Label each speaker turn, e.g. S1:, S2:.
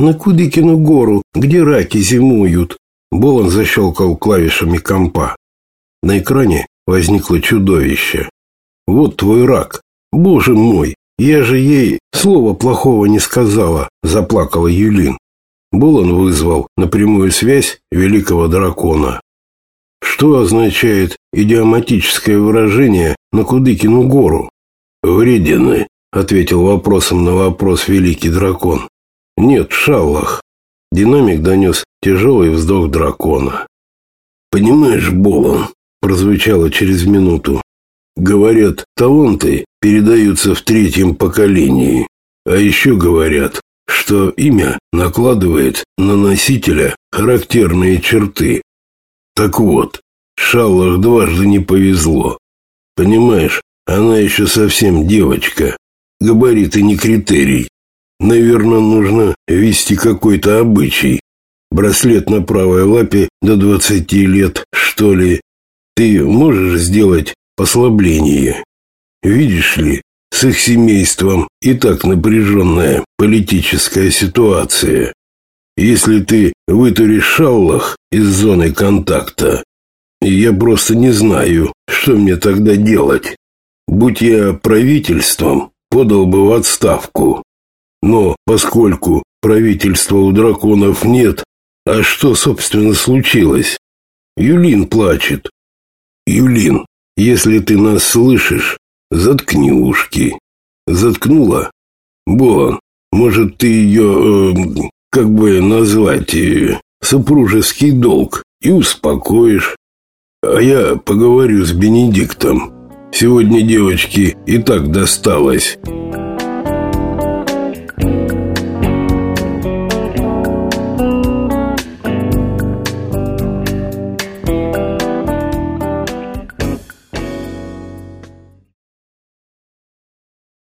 S1: на Кудыкину гору, где раки зимуют. Болон защелкал клавишами компа. На экране возникло чудовище. Вот твой рак. Боже мой, я же ей слова плохого не сказала, заплакала Юлин. Болон вызвал на прямую связь великого дракона. Что означает идиоматическое выражение на Кудыкину гору? Вредины, ответил вопросом на вопрос великий дракон. Нет, шаллах. Динамик донес тяжелый вздох дракона. Понимаешь, Болон, прозвучало через минуту. Говорят, таланты передаются в третьем поколении. А еще говорят, что имя накладывает на носителя характерные черты. Так вот, Шаллах дважды не повезло. Понимаешь, она еще совсем девочка. Габариты не критерий. Наверное, нужно вести какой-то обычай. Браслет на правой лапе до двадцати лет, что ли. Ты можешь сделать послабление? Видишь ли, с их семейством и так напряженная политическая ситуация. Если ты вытуришь шаллах из зоны контакта, я просто не знаю, что мне тогда делать. Будь я правительством, подал бы в отставку. Но поскольку правительства у драконов нет, а что, собственно, случилось? Юлин плачет. Юлин, если ты нас слышишь, заткни ушки. Заткнула? Бон, может, ты ее, э, как бы назвать, э, супружеский долг и успокоишь. А я поговорю с Бенедиктом. Сегодня девочке и так досталось.